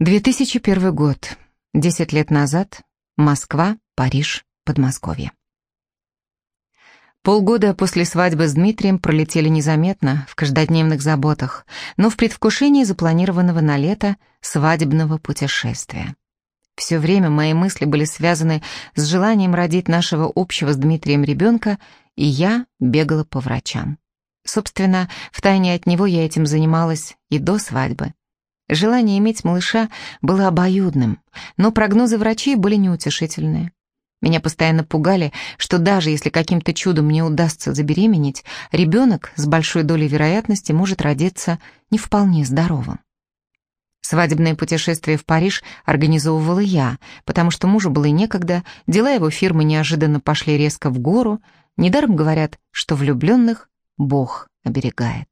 2001 год. Десять лет назад. Москва, Париж, Подмосковье. Полгода после свадьбы с Дмитрием пролетели незаметно, в каждодневных заботах, но в предвкушении запланированного на лето свадебного путешествия. Все время мои мысли были связаны с желанием родить нашего общего с Дмитрием ребенка, и я бегала по врачам. Собственно, втайне от него я этим занималась и до свадьбы. Желание иметь малыша было обоюдным, но прогнозы врачей были неутешительные. Меня постоянно пугали, что даже если каким-то чудом мне удастся забеременеть, ребенок с большой долей вероятности может родиться не вполне здоровым. Свадебное путешествие в Париж организовывала я, потому что мужу было некогда, дела его фирмы неожиданно пошли резко в гору, недаром говорят, что влюбленных Бог оберегает.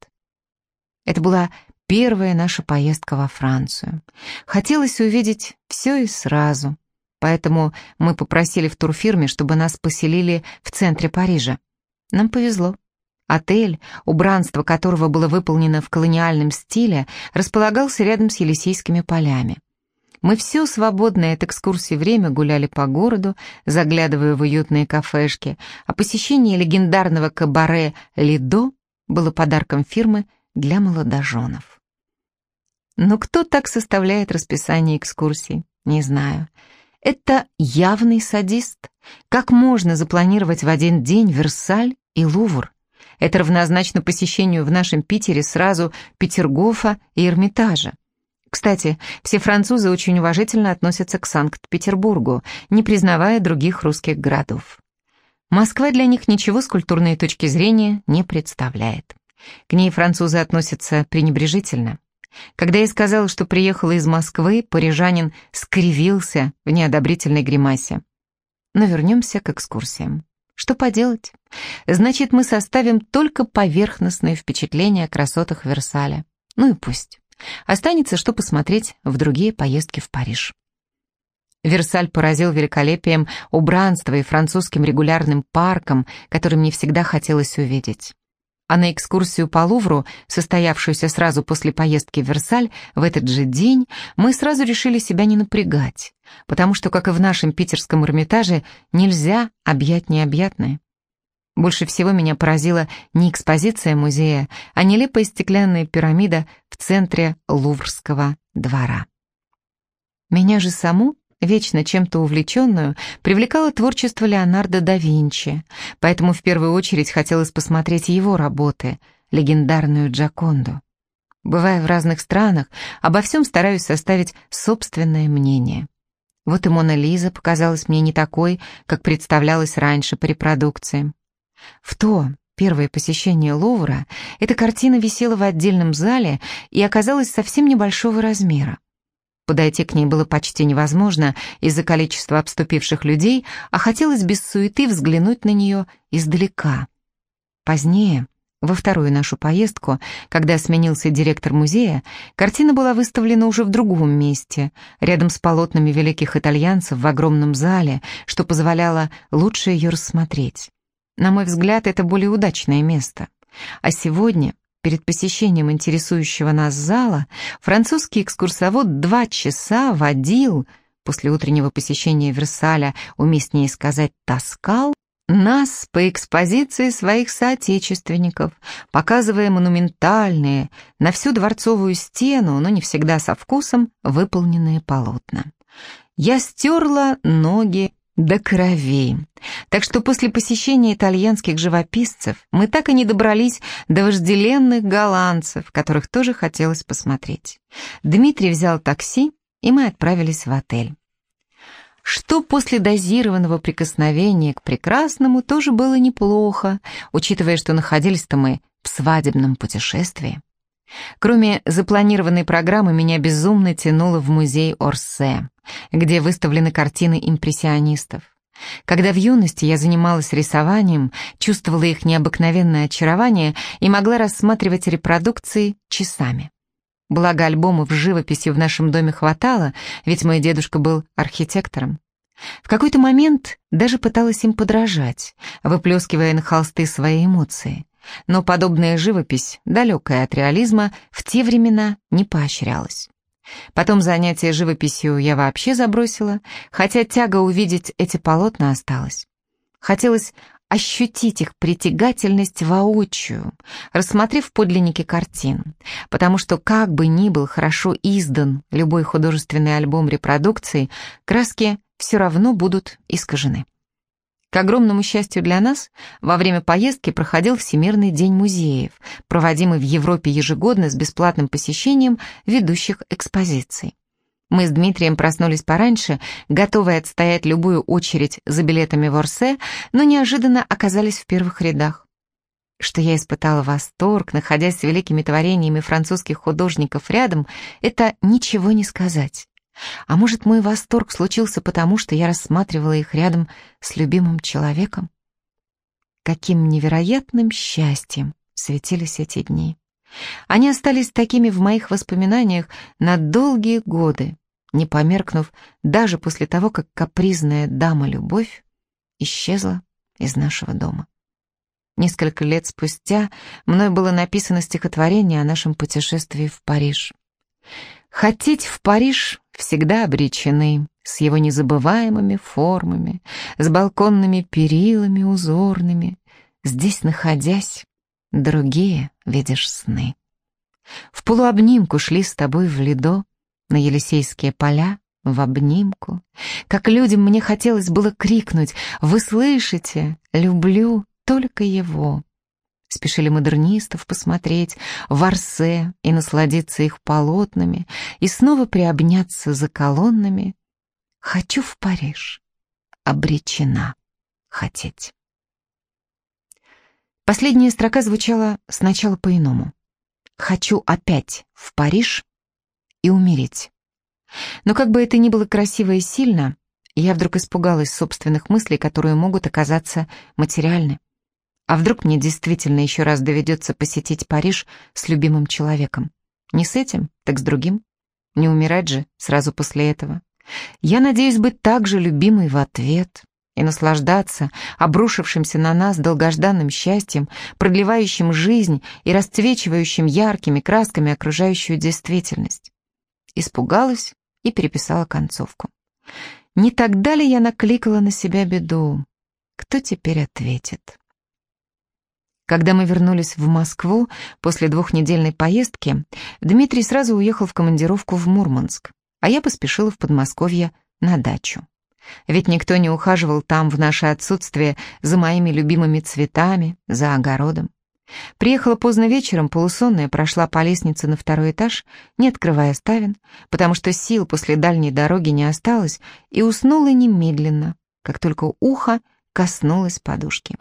Это была Первая наша поездка во Францию. Хотелось увидеть все и сразу. Поэтому мы попросили в турфирме, чтобы нас поселили в центре Парижа. Нам повезло. Отель, убранство которого было выполнено в колониальном стиле, располагался рядом с Елисейскими полями. Мы все свободное от экскурсии время гуляли по городу, заглядывая в уютные кафешки, а посещение легендарного кабаре «Лидо» было подарком фирмы для молодоженов. Но кто так составляет расписание экскурсий? Не знаю. Это явный садист. Как можно запланировать в один день Версаль и Лувр? Это равнозначно посещению в нашем Питере сразу Петергофа и Эрмитажа. Кстати, все французы очень уважительно относятся к Санкт-Петербургу, не признавая других русских городов. Москва для них ничего с культурной точки зрения не представляет. К ней французы относятся пренебрежительно. Когда я сказала, что приехала из Москвы, парижанин скривился в неодобрительной гримасе. Но вернемся к экскурсиям. Что поделать? Значит, мы составим только поверхностное впечатление о красотах Версаля. Ну и пусть. Останется, что посмотреть в другие поездки в Париж. Версаль поразил великолепием убранства и французским регулярным парком, который мне всегда хотелось увидеть. А на экскурсию по Лувру, состоявшуюся сразу после поездки в Версаль, в этот же день мы сразу решили себя не напрягать, потому что, как и в нашем питерском Эрмитаже, нельзя объять необъятное. Больше всего меня поразила не экспозиция музея, а нелепая стеклянная пирамида в центре Луврского двора. Меня же саму вечно чем-то увлеченную, привлекало творчество Леонардо да Винчи, поэтому в первую очередь хотелось посмотреть его работы, легендарную Джаконду. Бывая в разных странах, обо всем стараюсь составить собственное мнение. Вот и Мона Лиза показалась мне не такой, как представлялась раньше по репродукциям. В то, первое посещение Лувра, эта картина висела в отдельном зале и оказалась совсем небольшого размера. Подойти к ней было почти невозможно из-за количества обступивших людей, а хотелось без суеты взглянуть на нее издалека. Позднее, во вторую нашу поездку, когда сменился директор музея, картина была выставлена уже в другом месте, рядом с полотнами великих итальянцев в огромном зале, что позволяло лучше ее рассмотреть. На мой взгляд, это более удачное место. А сегодня Перед посещением интересующего нас зала французский экскурсовод два часа водил, после утреннего посещения Версаля, уместнее сказать, таскал, нас по экспозиции своих соотечественников, показывая монументальные, на всю дворцовую стену, но не всегда со вкусом, выполненные полотна. Я стерла ноги до крови. Так что после посещения итальянских живописцев мы так и не добрались до вожделенных голландцев, которых тоже хотелось посмотреть. Дмитрий взял такси, и мы отправились в отель. Что после дозированного прикосновения к прекрасному тоже было неплохо, учитывая, что находились-то мы в свадебном путешествии. Кроме запланированной программы, меня безумно тянуло в музей Орсе, где выставлены картины импрессионистов. Когда в юности я занималась рисованием, чувствовала их необыкновенное очарование и могла рассматривать репродукции часами. Благо альбомов с живописью в нашем доме хватало, ведь мой дедушка был архитектором. В какой-то момент даже пыталась им подражать, выплескивая на холсты свои эмоции. Но подобная живопись, далекая от реализма, в те времена не поощрялась. Потом занятия живописью я вообще забросила, хотя тяга увидеть эти полотна осталась. Хотелось ощутить их притягательность воочию, рассмотрев подлинники картин, потому что как бы ни был хорошо издан любой художественный альбом репродукции, краски все равно будут искажены. К огромному счастью для нас, во время поездки проходил Всемирный день музеев, проводимый в Европе ежегодно с бесплатным посещением ведущих экспозиций. Мы с Дмитрием проснулись пораньше, готовые отстоять любую очередь за билетами в Орсе, но неожиданно оказались в первых рядах. Что я испытала восторг, находясь с великими творениями французских художников рядом, это ничего не сказать. А может, мой восторг случился потому, что я рассматривала их рядом с любимым человеком? Каким невероятным счастьем светились эти дни. Они остались такими в моих воспоминаниях на долгие годы, не померкнув даже после того, как капризная дама-любовь исчезла из нашего дома. Несколько лет спустя мной было написано стихотворение о нашем путешествии в Париж. Хотеть в Париж всегда обречены, с его незабываемыми формами, с балконными перилами узорными. Здесь, находясь, другие видишь сны. В полуобнимку шли с тобой в ледо, на Елисейские поля, в обнимку. Как людям мне хотелось было крикнуть «Вы слышите? Люблю только его!» Спешили модернистов посмотреть в Арсе и насладиться их полотнами, и снова приобняться за колоннами. Хочу в Париж, обречена хотеть. Последняя строка звучала сначала по-иному. «Хочу опять в Париж и умереть». Но как бы это ни было красиво и сильно, я вдруг испугалась собственных мыслей, которые могут оказаться материальны. А вдруг мне действительно еще раз доведется посетить Париж с любимым человеком? Не с этим, так с другим. Не умирать же сразу после этого. Я надеюсь быть также любимой в ответ, и наслаждаться обрушившимся на нас долгожданным счастьем, продлевающим жизнь и расцвечивающим яркими красками окружающую действительность. Испугалась и переписала концовку. Не тогда ли я накликала на себя беду? Кто теперь ответит? Когда мы вернулись в Москву после двухнедельной поездки, Дмитрий сразу уехал в командировку в Мурманск, а я поспешила в Подмосковье на дачу. Ведь никто не ухаживал там в наше отсутствие за моими любимыми цветами, за огородом. Приехала поздно вечером, полусонная, прошла по лестнице на второй этаж, не открывая ставен, потому что сил после дальней дороги не осталось, и уснула немедленно, как только ухо коснулось подушки.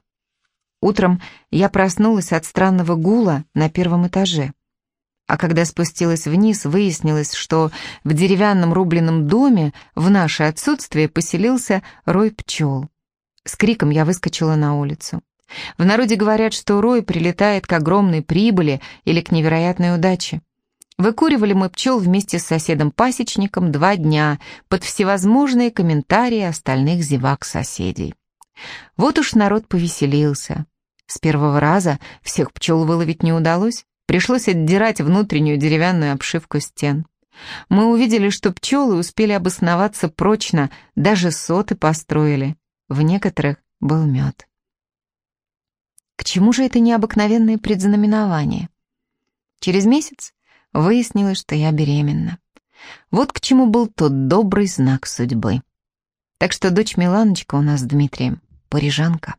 Утром я проснулась от странного гула на первом этаже. А когда спустилась вниз, выяснилось, что в деревянном рубленном доме в наше отсутствие поселился рой пчел. С криком я выскочила на улицу. В народе говорят, что рой прилетает к огромной прибыли или к невероятной удаче. Выкуривали мы пчел вместе с соседом-пасечником два дня под всевозможные комментарии остальных зевак-соседей. Вот уж народ повеселился. С первого раза всех пчел выловить не удалось. Пришлось отдирать внутреннюю деревянную обшивку стен. Мы увидели, что пчелы успели обосноваться прочно, даже соты построили. В некоторых был мед. К чему же это необыкновенное предзнаменование? Через месяц выяснилось, что я беременна. Вот к чему был тот добрый знак судьбы. Так что дочь Миланочка у нас с Дмитрием, парижанка.